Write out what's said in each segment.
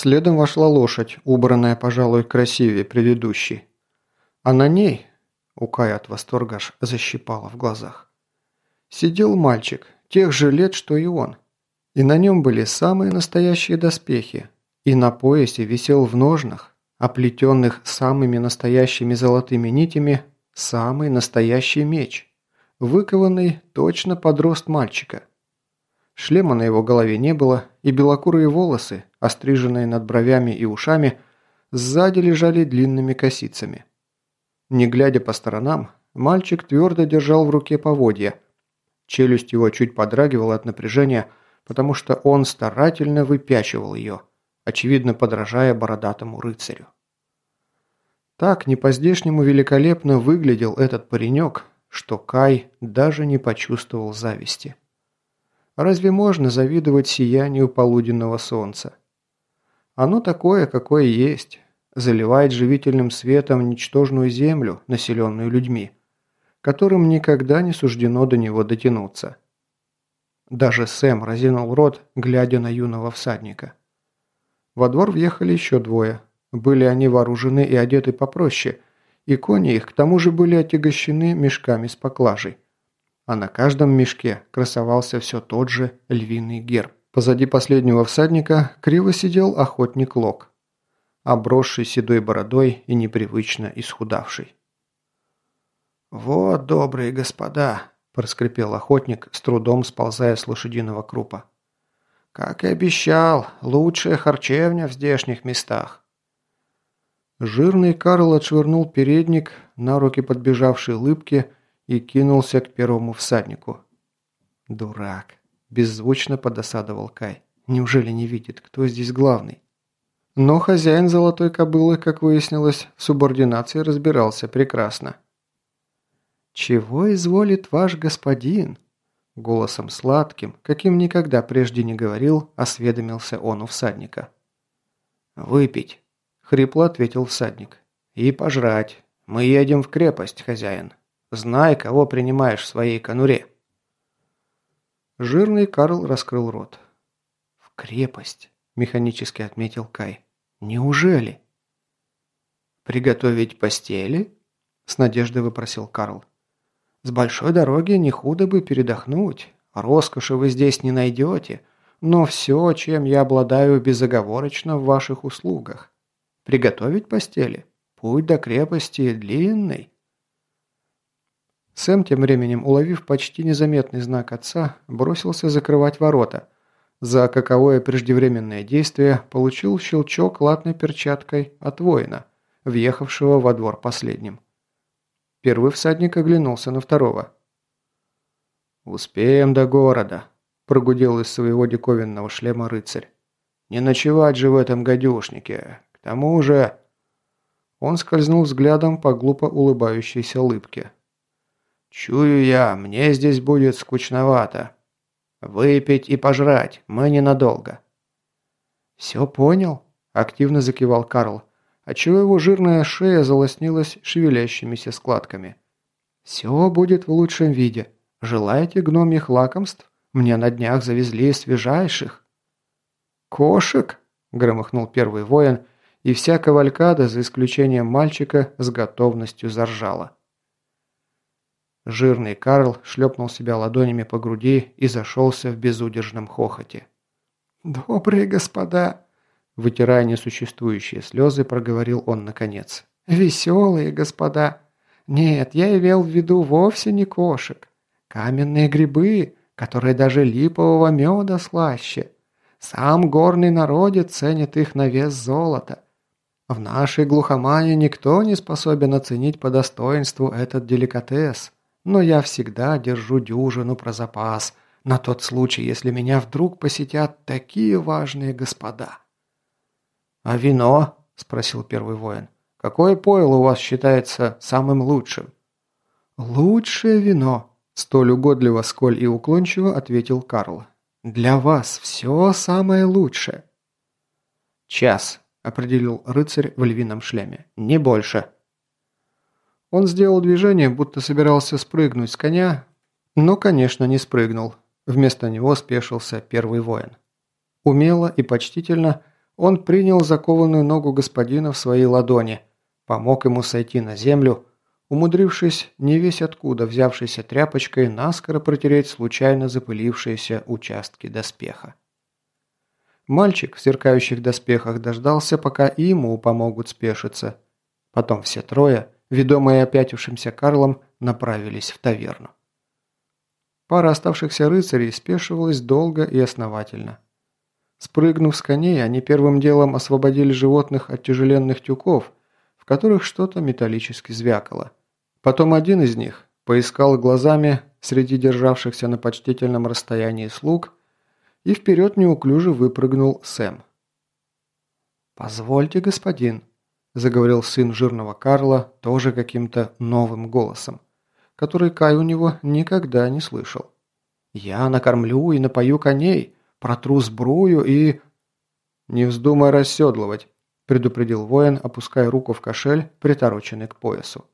Следом вошла лошадь, убранная, пожалуй, красивее предыдущей. А на ней, у Кая от восторга аж защипало в глазах, сидел мальчик, тех же лет, что и он. И на нем были самые настоящие доспехи, и на поясе висел в ножнах, оплетенных самыми настоящими золотыми нитями, самый настоящий меч, выкованный точно под рост мальчика. Шлема на его голове не было, и белокурые волосы, остриженные над бровями и ушами, сзади лежали длинными косицами. Не глядя по сторонам, мальчик твердо держал в руке поводья. Челюсть его чуть подрагивала от напряжения, потому что он старательно выпячивал ее, очевидно подражая бородатому рыцарю. Так не по-здешнему великолепно выглядел этот паренек, что Кай даже не почувствовал зависти. Разве можно завидовать сиянию полуденного солнца? Оно такое, какое есть, заливает живительным светом ничтожную землю, населенную людьми, которым никогда не суждено до него дотянуться. Даже Сэм разинул рот, глядя на юного всадника. Во двор въехали еще двое. Были они вооружены и одеты попроще, и кони их к тому же были отягощены мешками с поклажей а на каждом мешке красовался все тот же львиный герб. Позади последнего всадника криво сидел охотник Лок, обросший седой бородой и непривычно исхудавший. «Вот, добрые господа!» – проскрипел охотник, с трудом сползая с лошадиного крупа. «Как и обещал, лучшая харчевня в здешних местах». Жирный Карл отшвырнул передник на руки подбежавшей лыбки и кинулся к первому всаднику. «Дурак!» – беззвучно подосадовал Кай. «Неужели не видит, кто здесь главный?» Но хозяин золотой кобылы, как выяснилось, в субординации разбирался прекрасно. «Чего изволит ваш господин?» Голосом сладким, каким никогда прежде не говорил, осведомился он у всадника. «Выпить», — хрипло ответил всадник. «И пожрать. Мы едем в крепость, хозяин. Знай, кого принимаешь в своей конуре». Жирный Карл раскрыл рот. «В крепость», – механически отметил Кай. «Неужели?» «Приготовить постели?» – с надеждой выпросил Карл. «С большой дороги не худо бы передохнуть. Роскоши вы здесь не найдете, но все, чем я обладаю безоговорочно в ваших услугах. Приготовить постели? Путь до крепости длинный». Сэм, тем временем, уловив почти незаметный знак отца, бросился закрывать ворота. За каковое преждевременное действие получил щелчок латной перчаткой от воина, въехавшего во двор последним. Первый всадник оглянулся на второго. «Успеем до города», – прогудел из своего диковинного шлема рыцарь. «Не ночевать же в этом гадюшнике. К тому же...» Он скользнул взглядом по глупо улыбающейся улыбке. «Чую я, мне здесь будет скучновато. Выпить и пожрать, мы ненадолго». «Все понял?» – активно закивал Карл, отчего его жирная шея залоснилась шевелящимися складками. «Все будет в лучшем виде. Желаете гномьих лакомств? Мне на днях завезли свежайших». «Кошек?» – громыхнул первый воин, и вся кавалькада, за исключением мальчика, с готовностью заржала. Жирный Карл шлепнул себя ладонями по груди и зашелся в безудержном хохоте. «Добрые господа!» Вытирая несуществующие слезы, проговорил он наконец. «Веселые господа! Нет, я имел в виду вовсе не кошек. Каменные грибы, которые даже липового меда слаще. Сам горный народец ценит их на вес золота. В нашей глухомане никто не способен оценить по достоинству этот деликатес но я всегда держу дюжину про запас, на тот случай, если меня вдруг посетят такие важные господа». «А вино?» – спросил первый воин. «Какое пойло у вас считается самым лучшим?» «Лучшее вино», – столь угодливо, сколь и уклончиво ответил Карл. «Для вас все самое лучшее». «Час», – определил рыцарь в львином шлеме. «Не больше». Он сделал движение, будто собирался спрыгнуть с коня, но, конечно, не спрыгнул. Вместо него спешился первый воин. Умело и почтительно Он принял закованную ногу господина в свои ладони, помог ему сойти на землю, умудрившись не весь откуда взявшейся тряпочкой наскоро протереть случайно запылившиеся участки доспеха. Мальчик в сверкающих доспехах дождался, пока и ему помогут спешиться. Потом все трое, ведомые опятившимся Карлом, направились в таверну. Пара оставшихся рыцарей спешивалась долго и основательно. Спрыгнув с коней, они первым делом освободили животных от тяжеленных тюков, в которых что-то металлически звякало. Потом один из них поискал глазами среди державшихся на почтительном расстоянии слуг и вперед неуклюже выпрыгнул Сэм. «Позвольте, господин», – заговорил сын жирного Карла тоже каким-то новым голосом, который Кай у него никогда не слышал. «Я накормлю и напою коней, протру сбрую и...» «Не вздумай расседлывать», – предупредил воин, опуская руку в кошель, притороченный к поясу.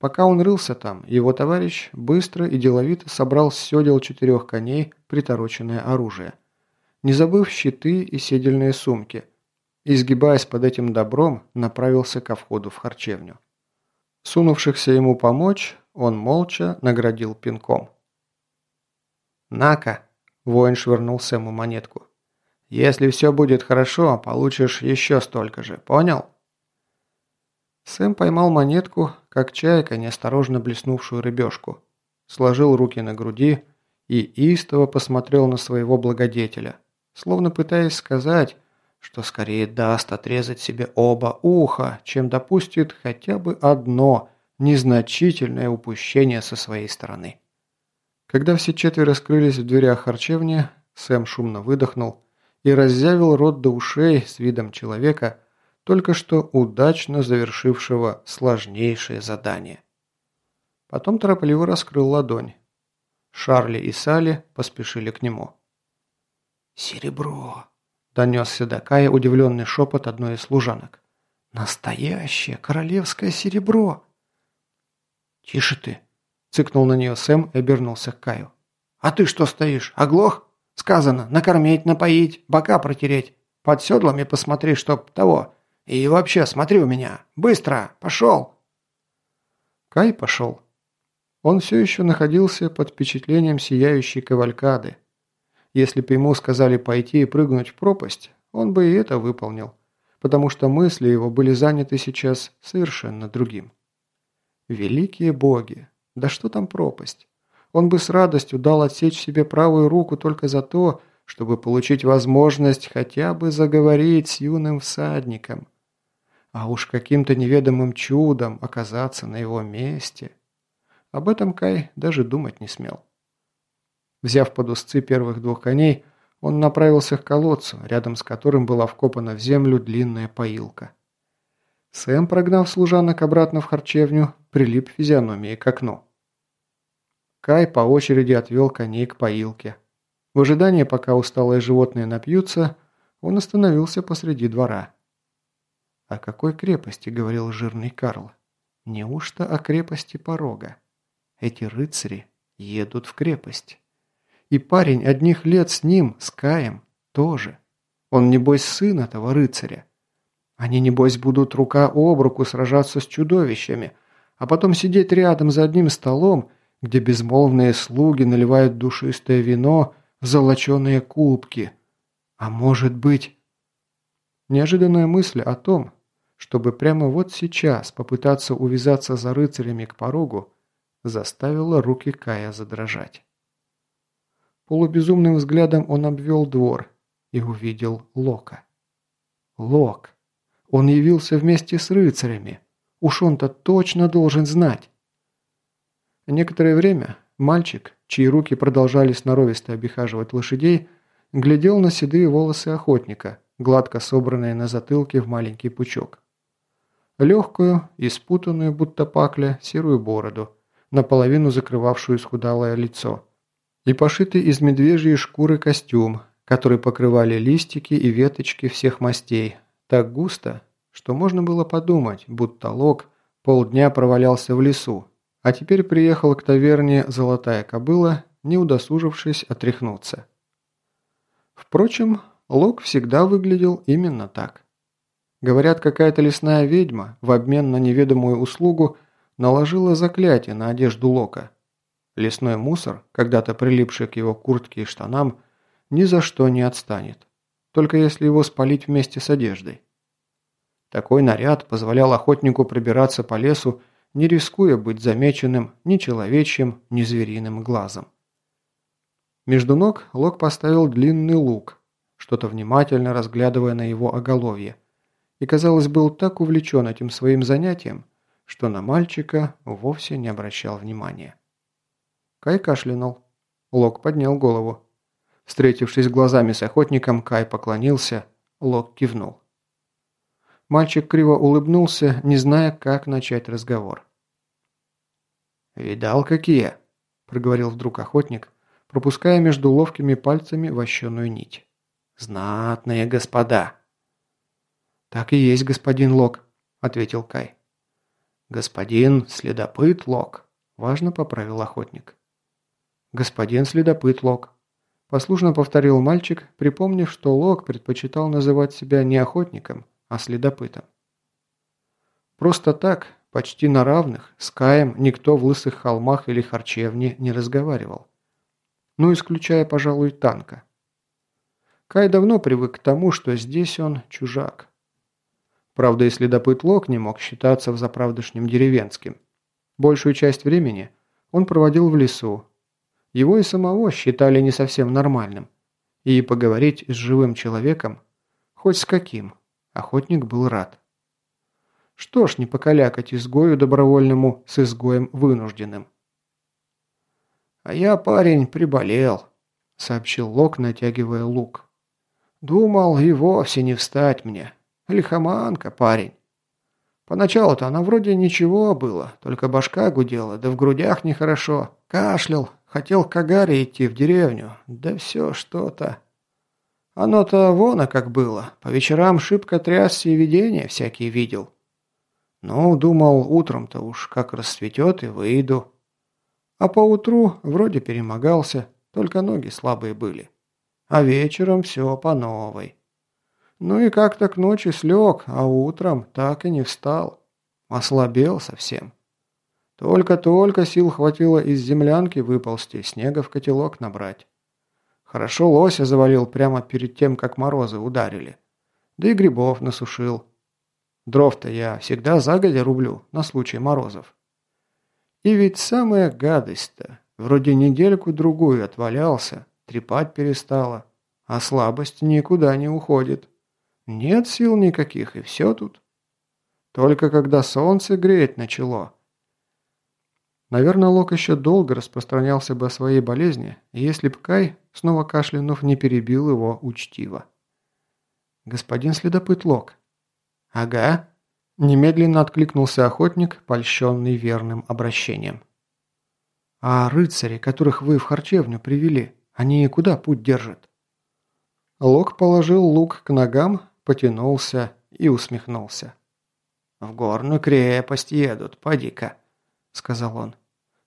Пока он рылся там, его товарищ быстро и деловито собрал с седел четырех коней притороченное оружие, не забыв щиты и седельные сумки, и, сгибаясь под этим добром, направился ко входу в харчевню. Сунувшихся ему помочь, он молча наградил пинком. «На-ка!» – воин швырнул Сэму монетку. «Если все будет хорошо, получишь еще столько же, понял?» Сэм поймал монетку, как чайка, неосторожно блеснувшую рыбешку, сложил руки на груди и истово посмотрел на своего благодетеля, словно пытаясь сказать, что скорее даст отрезать себе оба уха, чем допустит хотя бы одно незначительное упущение со своей стороны. Когда все четверо скрылись в дверях харчевни, Сэм шумно выдохнул и разъявил рот до ушей с видом человека, только что удачно завершившего сложнейшее задание. Потом торопливо раскрыл ладонь. Шарли и Салли поспешили к нему. «Серебро!» – донесся до Кая удивленный шепот одной из служанок. «Настоящее королевское серебро!» «Тише ты!» – цыкнул на нее Сэм и обернулся к Каю. «А ты что стоишь, оглох? Сказано, накормить, напоить, бока протереть. Под седлами посмотри, чтоб того, и вообще, смотри у меня. Быстро! Пошел!» Кай пошел. Он все еще находился под впечатлением сияющей кавалькады. Если бы ему сказали пойти и прыгнуть в пропасть, он бы и это выполнил, потому что мысли его были заняты сейчас совершенно другим. Великие боги! Да что там пропасть? Он бы с радостью дал отсечь себе правую руку только за то, чтобы получить возможность хотя бы заговорить с юным всадником – а уж каким-то неведомым чудом оказаться на его месте. Об этом Кай даже думать не смел. Взяв под узцы первых двух коней, он направился к колодцу, рядом с которым была вкопана в землю длинная поилка. Сэм, прогнав служанок обратно в харчевню, прилип физиономией к окну. Кай по очереди отвел коней к поилке. В ожидании, пока усталые животные напьются, он остановился посреди двора. «О какой крепости?» – говорил жирный Карл. «Неужто о крепости порога? Эти рыцари едут в крепость. И парень одних лет с ним, с Каем, тоже. Он, небось, сын этого рыцаря. Они, небось, будут рука об руку сражаться с чудовищами, а потом сидеть рядом за одним столом, где безмолвные слуги наливают душистое вино в золоченые кубки. А может быть... Неожиданная мысль о том, чтобы прямо вот сейчас попытаться увязаться за рыцарями к порогу, заставило руки Кая задрожать. Полубезумным взглядом он обвел двор и увидел Лока. Лок! Он явился вместе с рыцарями. Уж он-то точно должен знать. Некоторое время мальчик, чьи руки продолжали сноровисто обихаживать лошадей, глядел на седые волосы охотника, гладко собранные на затылке в маленький пучок легкую и спутанную, будто пакля, серую бороду, наполовину закрывавшую исхудалое лицо, и пошитый из медвежьей шкуры костюм, который покрывали листики и веточки всех мастей, так густо, что можно было подумать, будто Лок полдня провалялся в лесу, а теперь приехал к таверне «Золотая кобыла», не удосужившись отряхнуться. Впрочем, Лок всегда выглядел именно так. Говорят, какая-то лесная ведьма в обмен на неведомую услугу наложила заклятие на одежду Лока. Лесной мусор, когда-то прилипший к его куртке и штанам, ни за что не отстанет, только если его спалить вместе с одеждой. Такой наряд позволял охотнику пробираться по лесу, не рискуя быть замеченным ни человечьим, ни звериным глазом. Между ног Лок поставил длинный лук, что-то внимательно разглядывая на его оголовье, и, казалось, был так увлечен этим своим занятием, что на мальчика вовсе не обращал внимания. Кай кашлянул. Лок поднял голову. Встретившись глазами с охотником, Кай поклонился, Лок кивнул. Мальчик криво улыбнулся, не зная, как начать разговор. «Видал, какие?» – проговорил вдруг охотник, пропуская между ловкими пальцами вощеную нить. «Знатные господа!» «Так и есть, господин Лок», – ответил Кай. «Господин следопыт Лок», – важно поправил охотник. «Господин следопыт Лок», – послушно повторил мальчик, припомнив, что Лок предпочитал называть себя не охотником, а следопытом. Просто так, почти на равных, с Каем никто в Лысых холмах или Харчевне не разговаривал. Ну, исключая, пожалуй, танка. Кай давно привык к тому, что здесь он чужак. Правда, и следопыт Лок не мог считаться в заправдышнем деревенским. Большую часть времени он проводил в лесу. Его и самого считали не совсем нормальным. И поговорить с живым человеком, хоть с каким, охотник был рад. Что ж, не покалякать изгою добровольному с изгоем вынужденным. «А я, парень, приболел», — сообщил Лок, натягивая лук. «Думал, и вовсе не встать мне. Лихоманка, парень. Поначалу-то она вроде ничего было, только башка гудела, да в грудях нехорошо. Кашлял, хотел к Агаре идти в деревню, да все что-то. Оно-то вон, а как было, по вечерам шибко трясся и видения всякие видел. Ну, думал, утром-то уж как расцветет и выйду. А поутру вроде перемогался, только ноги слабые были. А вечером все по новой. Ну и как-то к ночи слег, а утром так и не встал. Ослабел совсем. Только-только сил хватило из землянки выползти, снега в котелок набрать. Хорошо лося завалил прямо перед тем, как морозы ударили. Да и грибов насушил. Дров-то я всегда загодя рублю, на случай морозов. И ведь самая гадость-то. Вроде недельку-другую отвалялся, трепать перестала, а слабость никуда не уходит. Нет сил никаких, и все тут. Только когда солнце греть начало. Наверное, Лок еще долго распространялся бы о своей болезни, если б Кай, снова кашлянув, не перебил его учтиво. «Господин следопыт Лок». «Ага», – немедленно откликнулся охотник, польщенный верным обращением. «А рыцари, которых вы в харчевню привели, они куда путь держат?» Лок положил лук к ногам, потянулся и усмехнулся. «В горную крепость едут, поди-ка», — сказал он.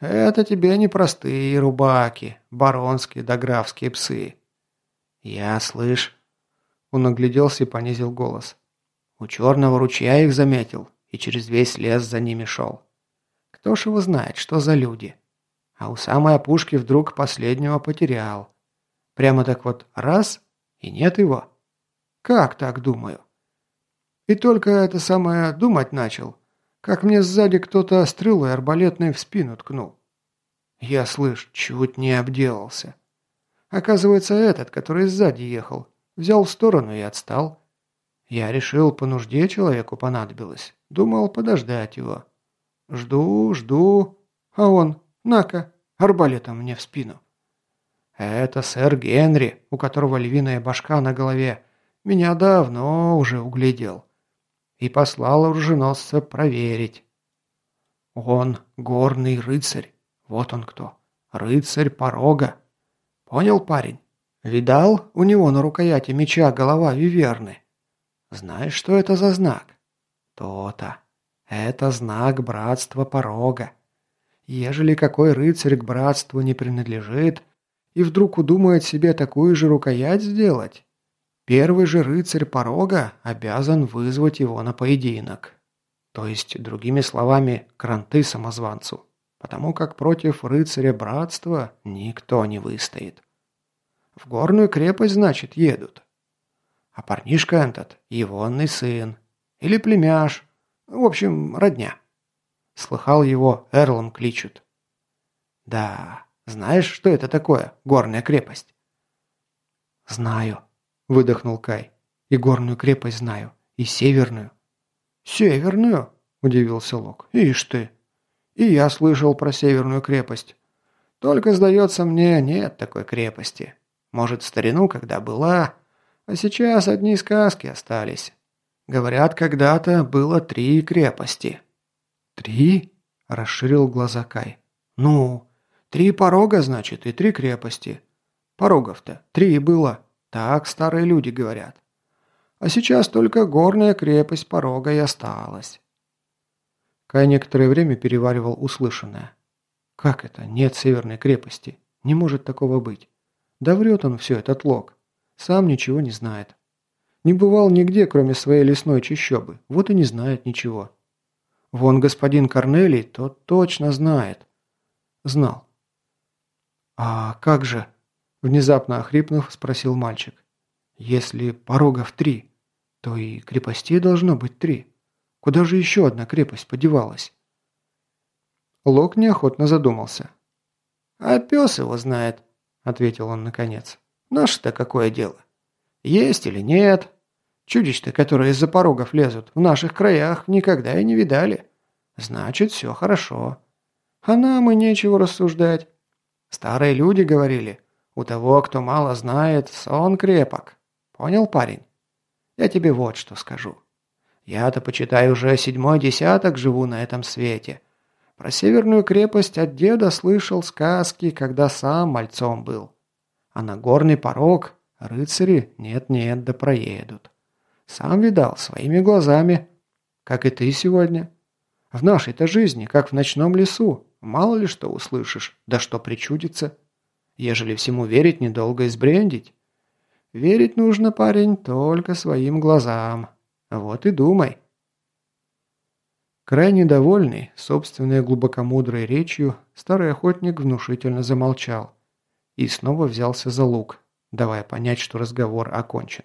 «Это тебе не простые рубаки, баронские да графские псы». «Я, слышь...» Он огляделся и понизил голос. «У черного ручья их заметил и через весь лес за ними шел. Кто ж его знает, что за люди? А у самой опушки вдруг последнего потерял. Прямо так вот раз — и нет его». Как так думаю? И только это самое думать начал, как мне сзади кто-то стрелой арбалетной в спину ткнул. Я, слышь, чуть не обделался. Оказывается, этот, который сзади ехал, взял в сторону и отстал. Я решил, по нужде человеку понадобилось. Думал подождать его. Жду, жду, а он, на-ка, арбалетом мне в спину. Это сэр Генри, у которого львиная башка на голове, меня давно уже углядел. И послал оруженосца проверить. Он горный рыцарь. Вот он кто. Рыцарь порога. Понял, парень? Видал у него на рукояти меча голова виверны? Знаешь, что это за знак? То-то. Это знак братства порога. Ежели какой рыцарь к братству не принадлежит и вдруг удумает себе такую же рукоять сделать, первый же рыцарь порога обязан вызвать его на поединок. То есть, другими словами, кранты самозванцу. Потому как против рыцаря братства никто не выстоит. В горную крепость, значит, едут. А парнишка этот – егонный сын. Или племяш. В общем, родня. Слыхал его, Эрлом кличут. Да, знаешь, что это такое, горная крепость? Знаю, выдохнул Кай. И горную крепость знаю, и северную. «Северную?» – удивился Лок. «Ишь ты! И я слышал про Северную крепость. Только, сдается мне, нет такой крепости. Может, в старину, когда была, а сейчас одни сказки остались. Говорят, когда-то было три крепости». «Три?» – расширил глаза Кай. «Ну, три порога, значит, и три крепости. Порогов-то три было, так старые люди говорят. А сейчас только горная крепость порога и осталась. Кай некоторое время переваривал услышанное. Как это? Нет северной крепости. Не может такого быть. Да врет он все, этот лог. Сам ничего не знает. Не бывал нигде, кроме своей лесной чащобы. Вот и не знает ничего. Вон господин Корнелий, тот точно знает. Знал. «А как же?» – внезапно охрипнув, спросил мальчик. «Если порогов три?» то и крепостей должно быть три. Куда же еще одна крепость подевалась? Лок неохотно задумался. «А пес его знает», — ответил он наконец. «Наше-то какое дело? Есть или нет? Чудищ-то, которые из-за порогов лезут, в наших краях никогда и не видали. Значит, все хорошо. А нам и нечего рассуждать. Старые люди говорили, у того, кто мало знает, сон крепок. Понял, парень? Я тебе вот что скажу. Я-то, почитай, уже седьмой десяток живу на этом свете. Про северную крепость от деда слышал сказки, когда сам мальцом был. А на горный порог рыцари нет-нет да проедут. Сам видал своими глазами, как и ты сегодня. В нашей-то жизни, как в ночном лесу, мало ли что услышишь, да что причудится. Ежели всему верить, недолго избрендить. Верить нужно, парень, только своим глазам. Вот и думай. Крайне довольный собственной глубокомудрой речью, старый охотник внушительно замолчал и снова взялся за лук, давая понять, что разговор окончен.